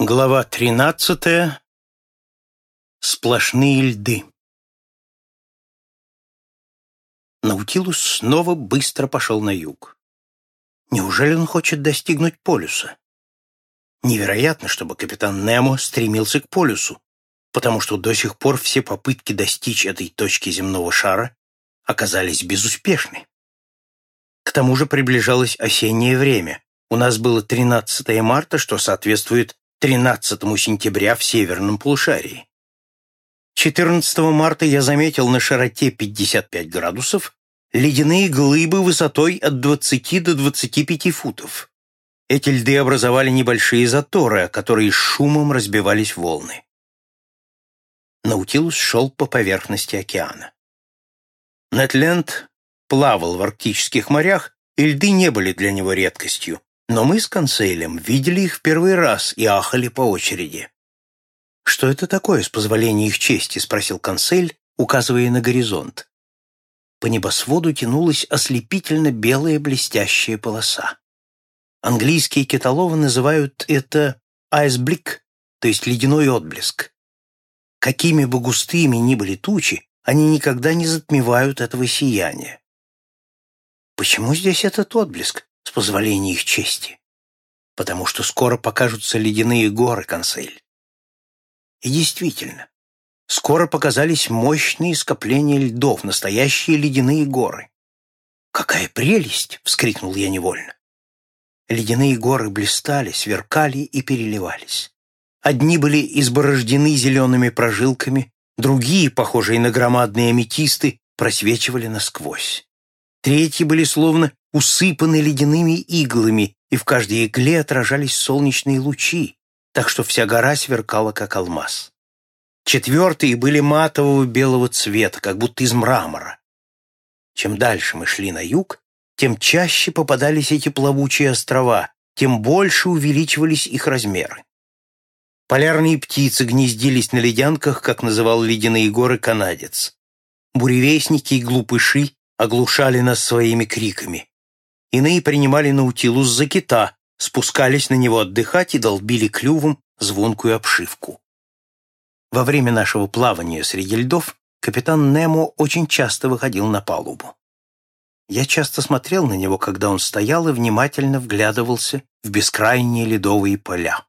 Глава 13. Сплошные льды. Наутилус снова быстро пошел на юг. Неужели он хочет достигнуть полюса? Невероятно, чтобы капитан Немо стремился к полюсу, потому что до сих пор все попытки достичь этой точки земного шара оказались безуспешны. К тому же приближалось осеннее время. У нас было 13 марта, что соответствует 13 сентября в северном полушарии. 14 марта я заметил на широте 55 градусов ледяные глыбы высотой от 20 до 25 футов. Эти льды образовали небольшие заторы, которые шумом разбивались волны. Наутилус шел по поверхности океана. Нетленд плавал в арктических морях, и льды не были для него редкостью, но мы с Консейлем видели их в первый раз и ахали по очереди. «Что это такое, с позволения их чести?» — спросил Консель, указывая на горизонт. По небосводу тянулась ослепительно белая блестящая полоса. Английские китоловы называют это «айсблик», то есть ледяной отблеск. Какими бы густыми ни были тучи, они никогда не затмевают этого сияния. Почему здесь этот отблеск? С позволения их чести, потому что скоро покажутся ледяные горы, Консель. И действительно, скоро показались мощные скопления льдов, настоящие ледяные горы. «Какая прелесть!» — вскрикнул я невольно. Ледяные горы блистали, сверкали и переливались. Одни были изборождены зелеными прожилками, другие, похожие на громадные аметисты, просвечивали насквозь. Третьи были словно усыпаны ледяными иглами, и в каждой игле отражались солнечные лучи, так что вся гора сверкала, как алмаз. Четвертые были матового белого цвета, как будто из мрамора. Чем дальше мы шли на юг, тем чаще попадались эти плавучие острова, тем больше увеличивались их размеры. Полярные птицы гнездились на ледянках, как называл ледяные горы канадец. Буревестники и глупыши оглушали нас своими криками. Иные принимали Наутилус за кита, спускались на него отдыхать и долбили клювом звонкую обшивку. Во время нашего плавания среди льдов капитан Немо очень часто выходил на палубу. Я часто смотрел на него, когда он стоял и внимательно вглядывался в бескрайние ледовые поля.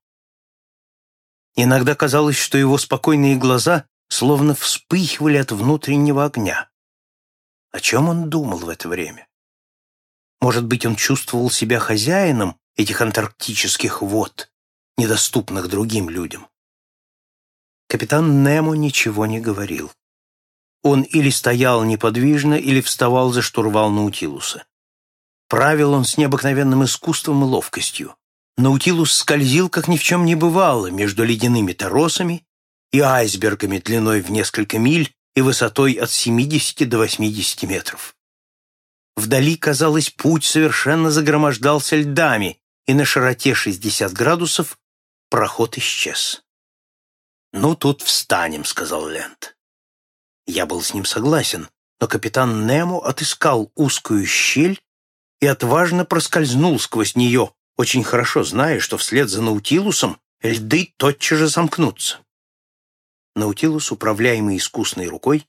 Иногда казалось, что его спокойные глаза словно вспыхивали от внутреннего огня. О чем он думал в это время? Может быть, он чувствовал себя хозяином этих антарктических вод, недоступных другим людям. Капитан Немо ничего не говорил. Он или стоял неподвижно, или вставал за штурвал Наутилуса. Правил он с необыкновенным искусством и ловкостью. Наутилус скользил, как ни в чем не бывало, между ледяными торосами и айсбергами длиной в несколько миль и высотой от 70 до 80 метров. Вдали, казалось, путь совершенно загромождался льдами, и на широте 60 градусов проход исчез. «Ну, тут встанем», — сказал Лент. Я был с ним согласен, но капитан Немо отыскал узкую щель и отважно проскользнул сквозь нее, очень хорошо зная, что вслед за Наутилусом льды тотчас же замкнутся. Наутилус, управляемый искусной рукой,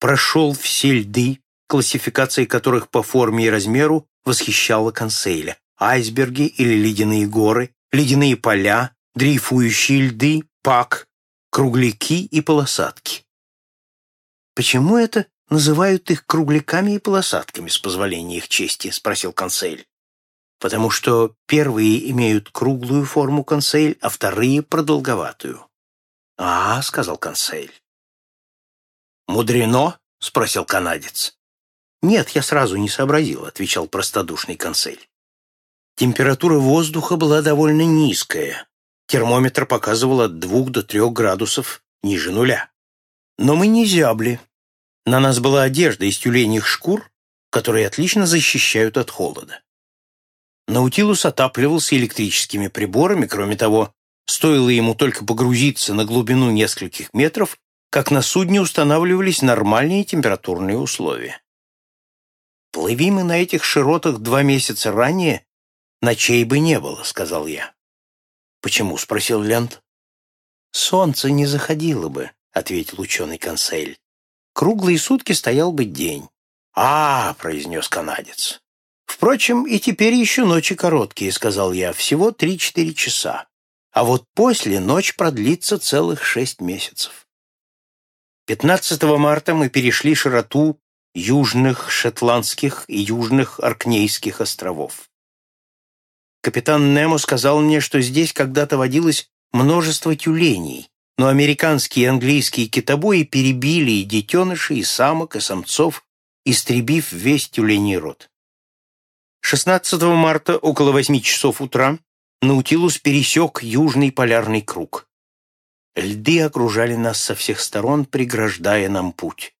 прошел все льды, классификация которых по форме и размеру восхищала Консейля. Айсберги или ледяные горы, ледяные поля, дрейфующие льды, пак, кругляки и полосатки. «Почему это называют их кругляками и полосатками, с позволения их чести?» — спросил Консель. «Потому что первые имеют круглую форму Консель, а вторые — продолговатую». «А, — сказал Консель. «Мудрено?» — спросил канадец. «Нет, я сразу не сообразил», — отвечал простодушный консель. Температура воздуха была довольно низкая. Термометр показывал от двух до трех градусов ниже нуля. Но мы не зябли. На нас была одежда из тюленьих шкур, которые отлично защищают от холода. Наутилус отапливался электрическими приборами, кроме того, стоило ему только погрузиться на глубину нескольких метров, как на судне устанавливались нормальные температурные условия. Плыви мы на этих широтах два месяца ранее, ночей бы не было, сказал я. «Почему?» — спросил Лент. «Солнце не заходило бы», — ответил ученый консель. «Круглые сутки стоял бы день». «А, — произнес канадец. «Впрочем, и теперь еще ночи короткие», — сказал я, — «всего три-четыре часа. А вот после ночь продлится целых шесть месяцев». 15 марта мы перешли широту южных шотландских и южных Аркнейских островов. Капитан Немо сказал мне, что здесь когда-то водилось множество тюленей, но американские и английские китобои перебили и детенышей, и самок, и самцов, истребив весь тюленей род. 16 марта около 8 часов утра Наутилус пересек Южный полярный круг. Льды окружали нас со всех сторон, преграждая нам путь.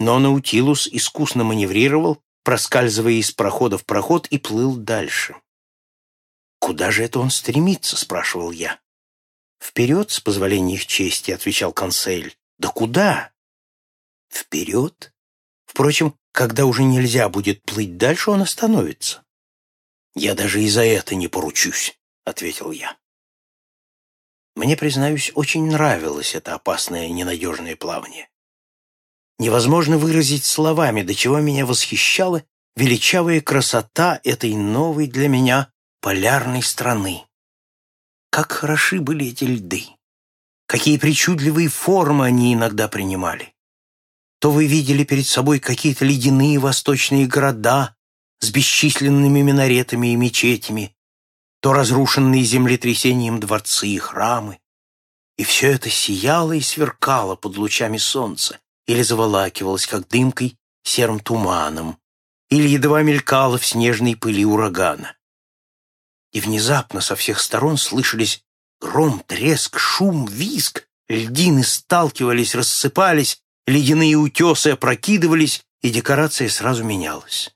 Но Наутилус искусно маневрировал, проскальзывая из прохода в проход, и плыл дальше. «Куда же это он стремится?» — спрашивал я. «Вперед, с позволения их чести», — отвечал консель. «Да куда?» «Вперед?» Впрочем, когда уже нельзя будет плыть дальше, он остановится. «Я даже и за это не поручусь», — ответил я. Мне, признаюсь, очень нравилось это опасное ненадежное плавание. Невозможно выразить словами, до чего меня восхищала величавая красота этой новой для меня полярной страны. Как хороши были эти льды! Какие причудливые формы они иногда принимали! То вы видели перед собой какие-то ледяные восточные города с бесчисленными минаретами и мечетями, то разрушенные землетрясением дворцы и храмы. И все это сияло и сверкало под лучами солнца или заволакивалось, как дымкой, серым туманом, или едва мелькало в снежной пыли урагана. И внезапно со всех сторон слышались гром, треск, шум, визг, льдины сталкивались, рассыпались, ледяные утесы опрокидывались, и декорация сразу менялась.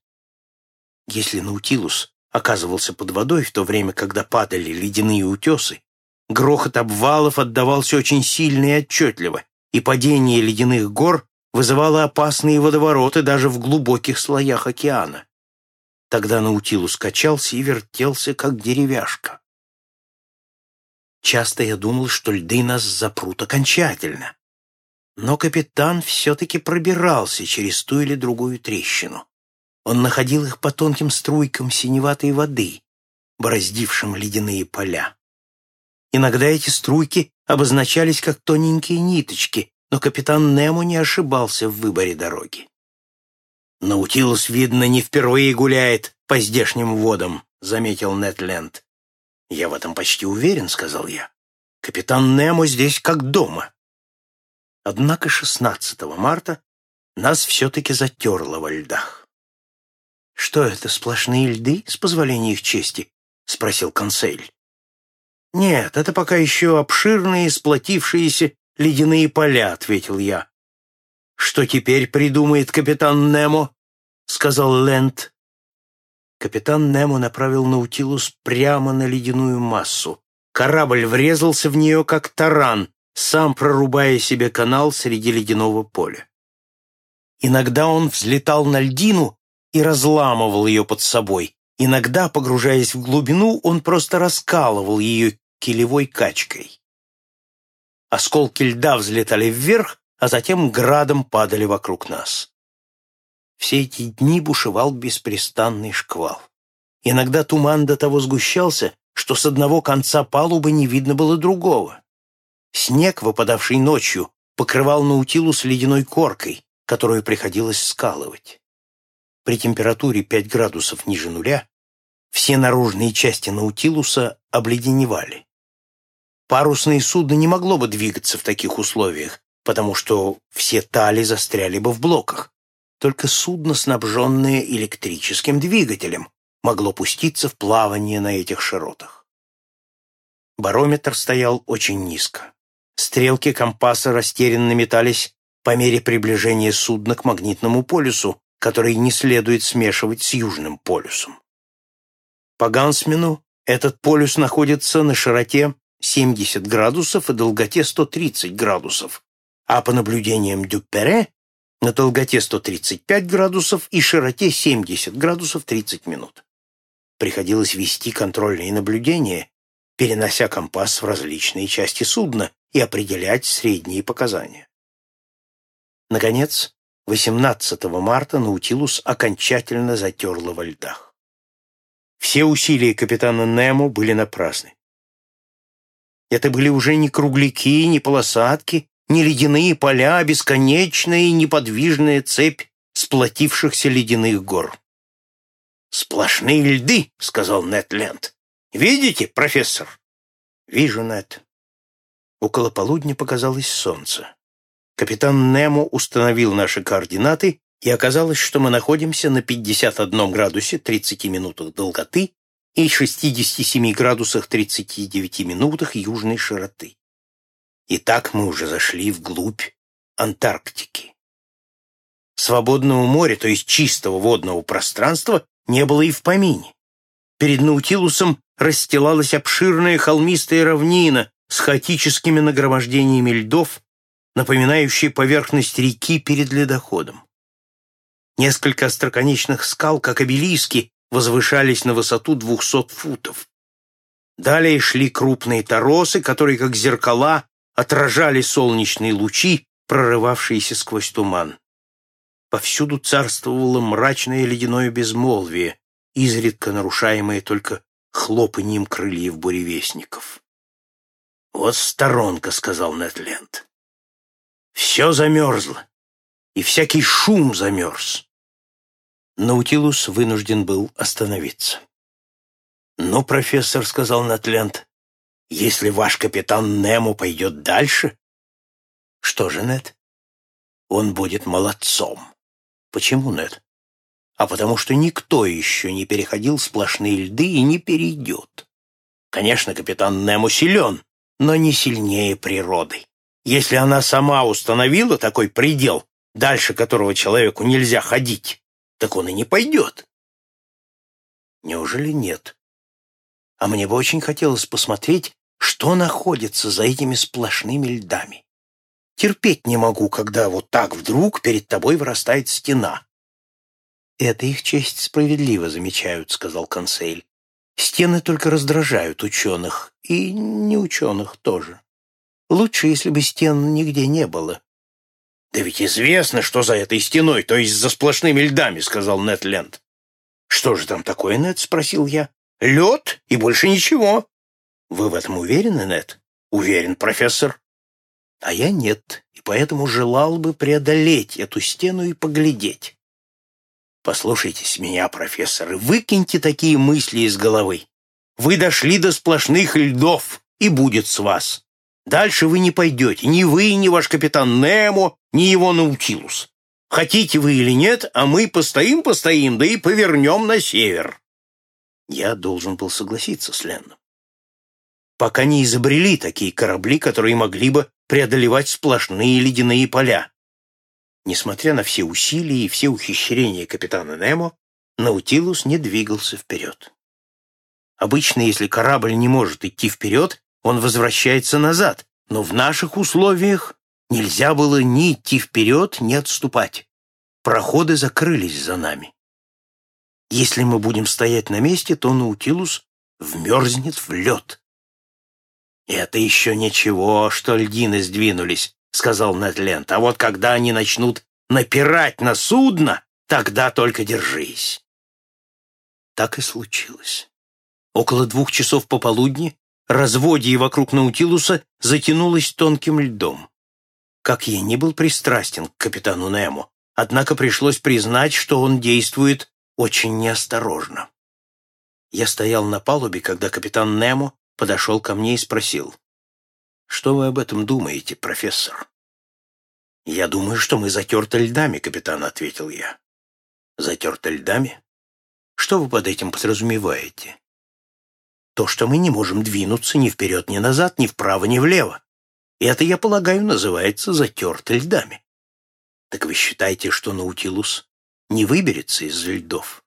Если Наутилус оказывался под водой в то время, когда падали ледяные утесы, грохот обвалов отдавался очень сильно и отчетливо, и падение ледяных гор вызывало опасные водовороты даже в глубоких слоях океана. Тогда Наутилус качался и вертелся, как деревяшка. Часто я думал, что льды нас запрут окончательно. Но капитан все-таки пробирался через ту или другую трещину. Он находил их по тонким струйкам синеватой воды, бороздившим ледяные поля. Иногда эти струйки обозначались как тоненькие ниточки, но капитан Немо не ошибался в выборе дороги. «Наутилус, видно, не впервые гуляет по здешним водам», — заметил Нетленд. «Я в этом почти уверен», — сказал я. «Капитан Немо здесь как дома». Однако 16 марта нас все-таки затерло во льдах. «Что это, сплошные льды, с позволения их чести?» — спросил консель. «Нет, это пока еще обширные, сплотившиеся ледяные поля», — ответил я. «Что теперь придумает капитан Немо?» — сказал Лэнд. Капитан Немо направил Наутилус прямо на ледяную массу. Корабль врезался в нее, как таран, сам прорубая себе канал среди ледяного поля. Иногда он взлетал на льдину и разламывал ее под собой. Иногда, погружаясь в глубину, он просто раскалывал ее килевой качкой. Осколки льда взлетали вверх, а затем градом падали вокруг нас. Все эти дни бушевал беспрестанный шквал. Иногда туман до того сгущался, что с одного конца палубы не видно было другого. Снег, выпадавший ночью, покрывал Наутилус ледяной коркой, которую приходилось скалывать. При температуре 5 градусов ниже нуля все наружные части Наутилуса обледеневали. Парусное судно не могло бы двигаться в таких условиях, потому что все тали застряли бы в блоках. Только судно, снабженное электрическим двигателем, могло пуститься в плавание на этих широтах. Барометр стоял очень низко. Стрелки компаса растерянно метались по мере приближения судна к магнитному полюсу, который не следует смешивать с южным полюсом. По Гансмену этот полюс находится на широте 70 градусов и долготе 130 градусов, а по наблюдениям Дюпере на долготе 135 градусов и широте 70 градусов 30 минут. Приходилось вести контрольные наблюдения, перенося компас в различные части судна и определять средние показания. Наконец, 18 марта Наутилус окончательно затерло во льдах. Все усилия капитана Немо были напрасны. Это были уже не кругляки, не полосатки, не ледяные поля, а бесконечная и неподвижная цепь сплотившихся ледяных гор. «Сплошные льды», — сказал Нед Ленд. «Видите, профессор?» «Вижу, Нед». Около полудня показалось солнце. Капитан Немо установил наши координаты, и оказалось, что мы находимся на 51 градусе 30 минутах долготы и 67 градусах 39 минутах южной широты. И так мы уже зашли вглубь Антарктики. Свободного моря, то есть чистого водного пространства, не было и в помине. Перед Наутилусом расстилалась обширная холмистая равнина с хаотическими нагромождениями льдов, напоминающая поверхность реки перед ледоходом. Несколько остроконечных скал, как обелиски, возвышались на высоту двухсот футов. Далее шли крупные торосы, которые, как зеркала, отражали солнечные лучи, прорывавшиеся сквозь туман. Повсюду царствовало мрачное ледяное безмолвие, изредка нарушаемое только хлопаньем крыльев буревестников. «Вот сторонка», — сказал Нетленд. «Все замерзло, и всякий шум замерз». Наутилус вынужден был остановиться. «Ну, профессор», — сказал Нетленд, — «если ваш капитан Немо пойдет дальше...» «Что же, Нет? Он будет молодцом». Почему нет? А потому что никто еще не переходил сплошные льды и не перейдет. Конечно, капитан Немо силен, но не сильнее природы. Если она сама установила такой предел, дальше которого человеку нельзя ходить, так он и не пойдет. Неужели нет? А мне бы очень хотелось посмотреть, что находится за этими сплошными льдами. Терпеть не могу, когда вот так вдруг перед тобой вырастает стена. Это их честь справедливо замечают, сказал консель. Стены только раздражают ученых, и не ученых тоже. Лучше, если бы стен нигде не было. «Да ведь известно, что за этой стеной, то есть за сплошными льдами», — сказал Нед Ленд. «Что же там такое, Нед?» — спросил я. «Лед и больше ничего». «Вы в этом уверены, Нед?» «Уверен, профессор». А я нет, и поэтому желал бы преодолеть эту стену и поглядеть. Послушайтесь меня, профессор, и выкиньте такие мысли из головы. Вы дошли до сплошных льдов, и будет с вас. Дальше вы не пойдете, ни вы, ни ваш капитан Немо, ни его Наутилус. Хотите вы или нет, а мы постоим-постоим, да и повернем на север. Я должен был согласиться с Ленном. Пока не изобрели такие корабли, которые могли бы преодолевать сплошные ледяные поля. Несмотря на все усилия и все ухищрения капитана Немо, Наутилус не двигался вперед. Обычно, если корабль не может идти вперед, он возвращается назад, но в наших условиях нельзя было ни идти вперед, ни отступать. Проходы закрылись за нами. Если мы будем стоять на месте, то Наутилус вмерзнет в лед. «Это еще ничего, что льдины сдвинулись», — сказал Нетленд. «А вот когда они начнут напирать на судно, тогда только держись». Так и случилось. Около двух часов пополудни разводье вокруг Наутилуса затянулось тонким льдом. Как я не был пристрастен к капитану Немо, однако пришлось признать, что он действует очень неосторожно. Я стоял на палубе, когда капитан Немо подошел ко мне и спросил. «Что вы об этом думаете, профессор?» «Я думаю, что мы затерты льдами, капитан», — ответил я. «Затерты льдами? Что вы под этим подразумеваете?» «То, что мы не можем двинуться ни вперед, ни назад, ни вправо, ни влево. Это, я полагаю, называется затерты льдами». «Так вы считаете, что Наутилус не выберется из льдов?»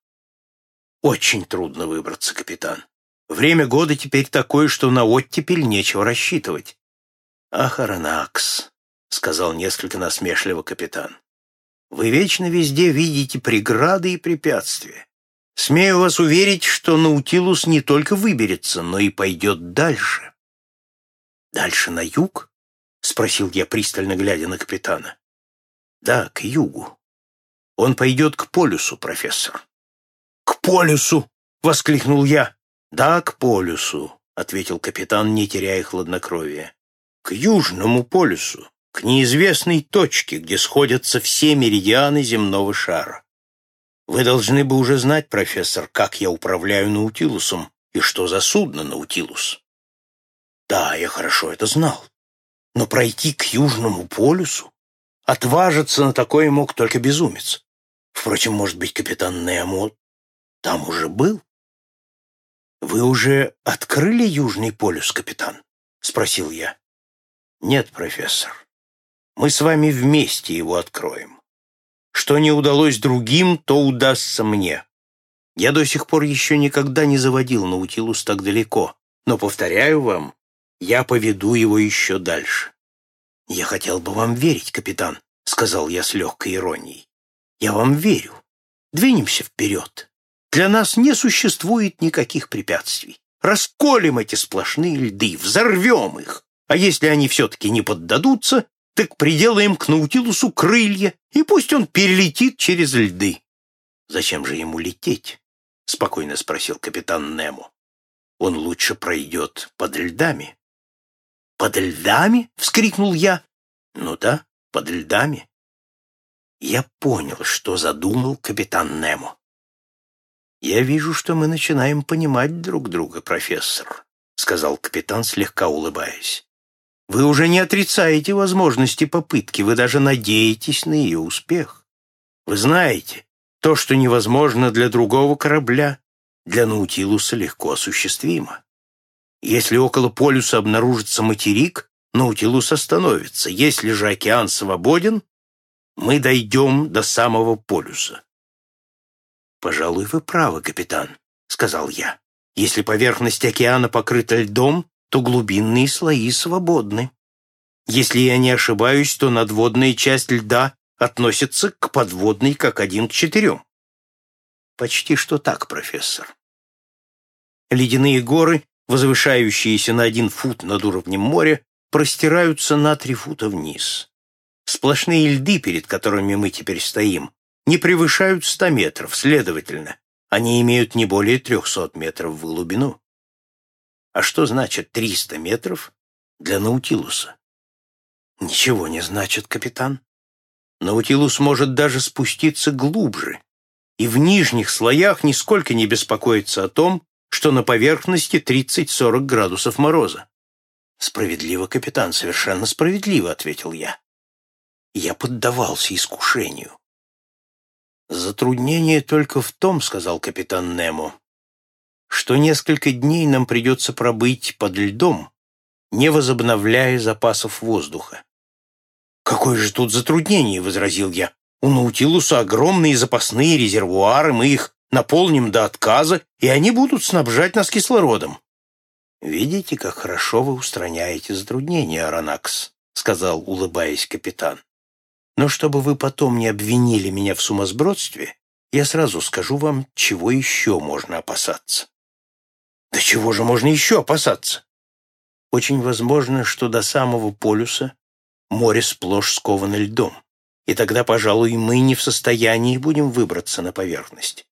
«Очень трудно выбраться, капитан. Время года теперь такое, что на оттепель нечего рассчитывать. «Ах, Аронакс», — сказал несколько насмешливо капитан, — «вы вечно везде видите преграды и препятствия. Смею вас уверить, что Наутилус не только выберется, но и пойдет дальше. Дальше на юг? Спросил я, пристально глядя на капитана. Да, к югу. Он пойдет к полюсу, профессор. К полюсу! Воскликнул я. Да, к полюсу, ответил капитан, не теряя хладнокровия. К южному полюсу, к неизвестной точке, где сходятся все меридианы земного шара. Вы должны бы уже знать, профессор, как я управляю Наутилусом и что за судно Наутилус. Да, я хорошо это знал. Но пройти к Южному полюсу? Отважиться на такое мог только безумец. Впрочем, может быть, капитан Немо там уже был? «Вы уже открыли Южный полюс, капитан?» — спросил я. «Нет, профессор. Мы с вами вместе его откроем. Что не удалось другим, то удастся мне. Я до сих пор еще никогда не заводил Наутилус так далеко, но, повторяю вам, я поведу его еще дальше. «Я хотел бы вам верить, капитан», — сказал я с легкой иронией. «Я вам верю. Двинемся вперед. Для нас не существует никаких препятствий. Расколем эти сплошные льды, взорвем их. А если они все-таки не поддадутся, так приделаем к Наутилусу крылья, и пусть он перелетит через льды. Зачем же ему лететь? Спокойно спросил капитан Немо. Он лучше пройдет под льдами. Под льдами? Вскрикнул я. Ну да, под льдами. Я понял, что задумал капитан Немо. «Я вижу, что мы начинаем понимать друг друга, профессор», — сказал капитан, слегка улыбаясь. Вы уже не отрицаете возможности попытки, вы даже надеетесь на ее успех. Вы знаете, то, что невозможно для другого корабля, для Наутилуса легко осуществимо. Если около полюса обнаружится материк, Наутилус остановится. Если же океан свободен, мы дойдем до самого полюса. «Пожалуй, вы правы, капитан», — сказал я. «Если поверхность океана покрыта льдом, то глубинные слои свободны. Если я не ошибаюсь, то надводная часть льда относится к подводной как один к четырем. Почти что так, профессор. Ледяные горы, возвышающиеся на один фут над уровнем моря, простираются на три фута вниз. Сплошные льды, перед которыми мы теперь стоим, не превышают ста метров, следовательно, они имеют не более трехсот метров в глубину. А что значит 300 метров для Наутилуса? Ничего не значит, капитан. Наутилус может даже спуститься глубже, и в нижних слоях нисколько не беспокоится о том, что на поверхности 30-40 градусов мороза. «Справедливо, капитан, совершенно справедливо», — ответил я. Я поддавался искушению. «Затруднение только в том, — сказал капитан Немо, что несколько дней нам придется пробыть под льдом, не возобновляя запасов воздуха. «Какое же тут затруднение?» — возразил я. «У Наутилуса огромные запасные резервуары, мы их наполним до отказа, и они будут снабжать нас кислородом». «Видите, как хорошо вы устраняете затруднения, Аронакс», — сказал, улыбаясь капитан. «Но чтобы вы потом не обвинили меня в сумасбродстве, я сразу скажу вам, чего еще можно опасаться. Да чего же можно еще опасаться? Очень возможно, что до самого полюса море сплошь сковано льдом, и тогда, пожалуй, мы не в состоянии будем выбраться на поверхность.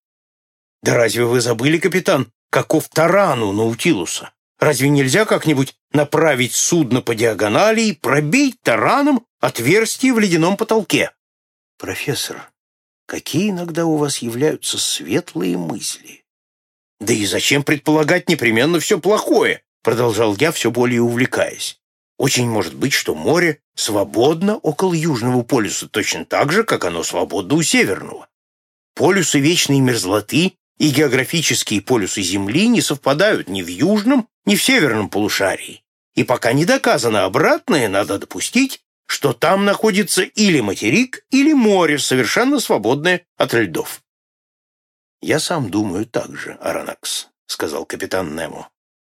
Да разве вы забыли, капитан, каков тарану Наутилуса? Разве нельзя как-нибудь направить судно по диагонали и пробить тараном отверстие в ледяном потолке? Профессор, какие иногда у вас являются светлые мысли. «Да и зачем предполагать непременно все плохое?» продолжал я, все более увлекаясь. «Очень может быть, что море свободно около Южного полюса, точно так же, как оно свободно у Северного. Полюсы вечной мерзлоты и географические полюсы Земли не совпадают ни в Южном, ни в Северном полушарии. И пока не доказано обратное, надо допустить, что там находится или материк, или море, совершенно свободное от льдов. «Я сам думаю так же, Аронакс», — сказал капитан Немо.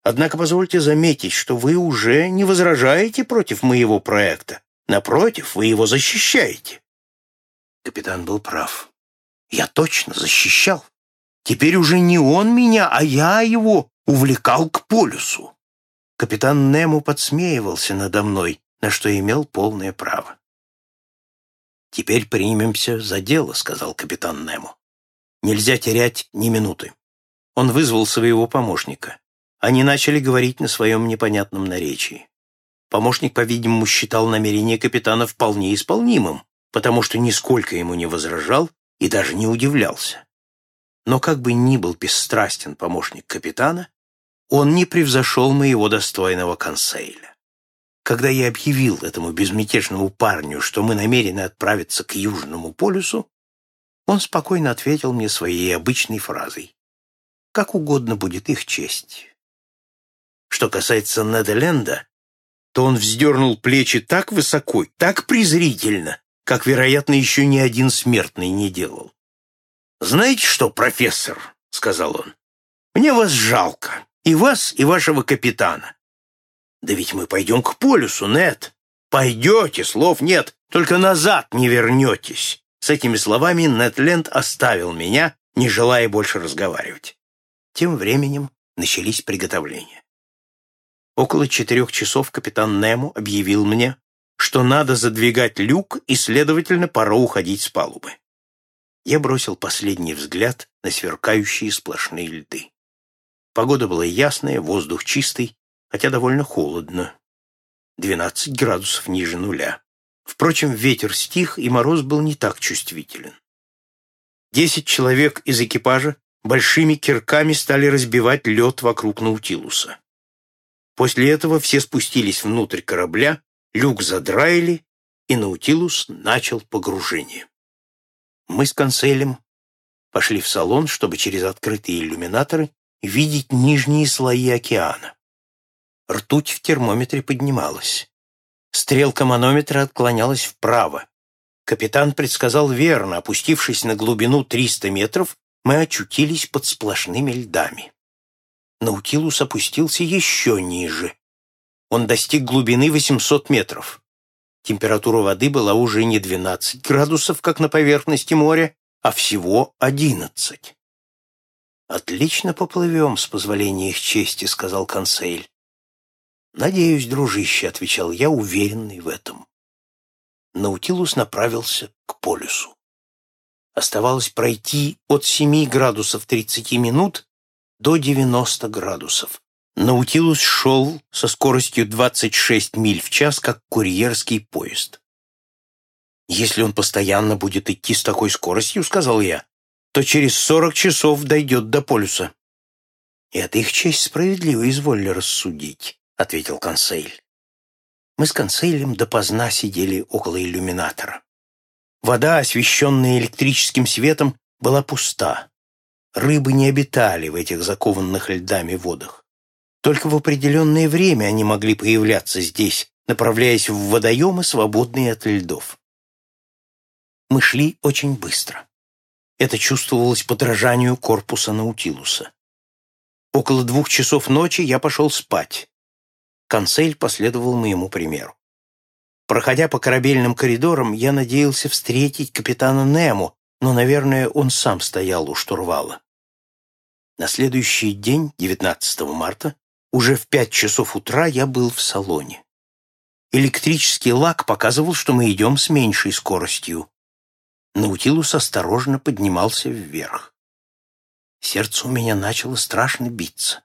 «Однако позвольте заметить, что вы уже не возражаете против моего проекта. Напротив, вы его защищаете». Капитан был прав. Я точно защищал. Теперь уже не он меня, а я его увлекал к полюсу. Капитан Нему подсмеивался надо мной, на что имел полное право. «Теперь примемся за дело», — сказал капитан Нему. «Нельзя терять ни минуты». Он вызвал своего помощника. Они начали говорить на своем непонятном наречии. Помощник, по-видимому, считал намерение капитана вполне исполнимым, потому что нисколько ему не возражал и даже не удивлялся. Но как бы ни был бесстрастен помощник капитана, он не превзошел моего достойного консейля. Когда я объявил этому безмятежному парню, что мы намерены отправиться к Южному полюсу, он спокойно ответил мне своей обычной фразой. «Как угодно будет их честь». Что касается Неделенда, то он вздернул плечи так высоко, так презрительно, как, вероятно, еще ни один смертный не делал. «Знаете что, профессор?» — сказал он. «Мне вас жалко, и вас, и вашего капитана. Да ведь мы пойдем к полюсу, нет. Пойдете, слов нет, только назад не вернетесь». С этими словами Нетленд оставил меня, не желая больше разговаривать. Тем временем начались приготовления. Около четырех часов капитан Нему объявил мне, что надо задвигать люк и, следовательно, пора уходить с палубы. Я бросил последний взгляд на сверкающие сплошные льды. Погода была ясная, воздух чистый, хотя довольно холодно. 12 градусов ниже нуля. Впрочем, ветер стих, и мороз был не так чувствителен. Десять человек из экипажа большими кирками стали разбивать лед вокруг Наутилуса. После этого все спустились внутрь корабля, люк задраили, и Наутилус начал погружение. Мы с Конселем пошли в салон, чтобы через открытые иллюминаторы видеть нижние слои океана. Ртуть в термометре поднималась. Стрелка манометра отклонялась вправо. Капитан предсказал верно, опустившись на глубину 300 метров, мы очутились под сплошными льдами. Наутилус опустился еще ниже. Он достиг глубины 800 метров. Температура воды была уже не 12 градусов, как на поверхности моря, а всего 11. «Отлично поплывем, с позволения их чести», — сказал консель. «Надеюсь, дружище», — отвечал я, уверенный в этом. Наутилус направился к полюсу. Оставалось пройти от 7 градусов 30 минут до 90 градусов. Наутилус шел со скоростью 26 миль в час, как курьерский поезд. «Если он постоянно будет идти с такой скоростью, — сказал я, — то через 40 часов дойдет до полюса». «Это их честь справедливо изволили рассудить», — ответил консейль. Мы с консейлем допоздна сидели около иллюминатора. Вода, освещенная электрическим светом, была пуста. Рыбы не обитали в этих закованных льдами водах. Только в определенное время они могли появляться здесь, направляясь в водоемы, свободные от льдов. Мы шли очень быстро. Это чувствовалось по дрожанию корпуса Наутилуса. Около двух часов ночи я пошел спать. Консель последовал моему примеру. Проходя по корабельным коридорам, я надеялся встретить капитана Нему, но, наверное, он сам стоял у штурвала. На следующий день, 19 марта, уже в пять часов утра я был в салоне. Электрический лак показывал, что мы идем с меньшей скоростью. Наутилус осторожно поднимался вверх. Сердце у меня начало страшно биться.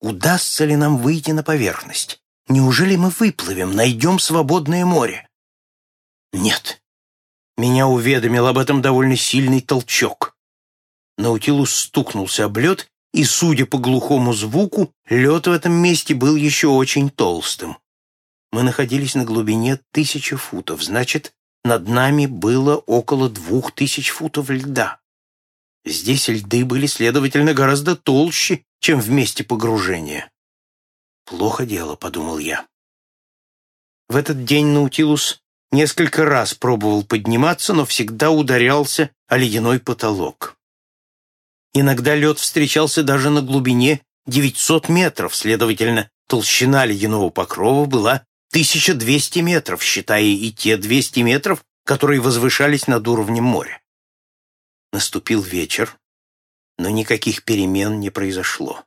Удастся ли нам выйти на поверхность? Неужели мы выплывем, найдем свободное море? Нет. Меня уведомил об этом довольно сильный толчок. Наутилус стукнулся об лед, и, судя по глухому звуку, лед в этом месте был еще очень толстым. Мы находились на глубине тысячи футов, значит, над нами было около двух тысяч футов льда. Здесь льды были, следовательно, гораздо толще, чем в месте погружения. «Плохо дело», — подумал я. В этот день Наутилус несколько раз пробовал подниматься, но всегда ударялся о ледяной потолок. Иногда лед встречался даже на глубине 900 метров, следовательно, толщина ледяного покрова была 1200 метров, считая и те 200 метров, которые возвышались над уровнем моря. Наступил вечер. Но никаких перемен не произошло.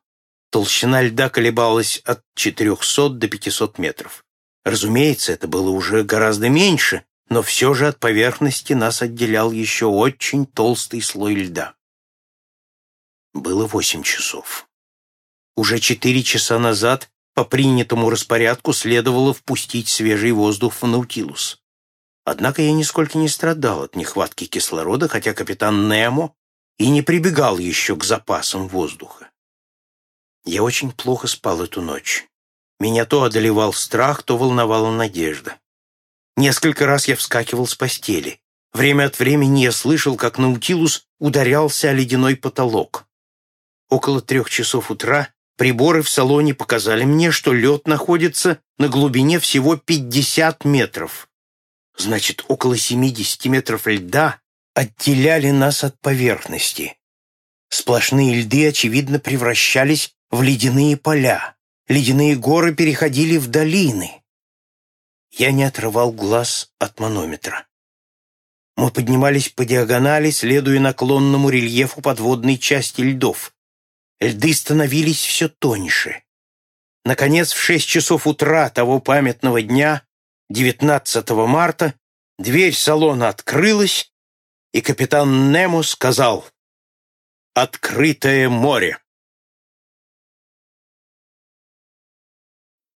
Толщина льда колебалась от 400 до 500 метров. Разумеется, это было уже гораздо меньше, но все же от поверхности нас отделял еще очень толстый слой льда. Было восемь часов. Уже четыре часа назад по принятому распорядку следовало впустить свежий воздух в Наутилус. Однако я нисколько не страдал от нехватки кислорода, хотя капитан Немо и не прибегал еще к запасам воздуха. Я очень плохо спал эту ночь. Меня то одолевал страх, то волновала надежда. Несколько раз я вскакивал с постели. Время от времени я слышал, как Наутилус ударялся о ледяной потолок. Около трех часов утра приборы в салоне показали мне, что лед находится на глубине всего 50 метров. Значит, около 70 метров льда отделяли нас от поверхности. Сплошные льды, очевидно, превращались в ледяные поля. Ледяные горы переходили в долины. Я не отрывал глаз от манометра. Мы поднимались по диагонали, следуя наклонному рельефу подводной части льдов. Льды становились все тоньше. Наконец, в шесть часов утра того памятного дня, 19 марта, дверь салона открылась, и капитан Немо сказал «Открытое море».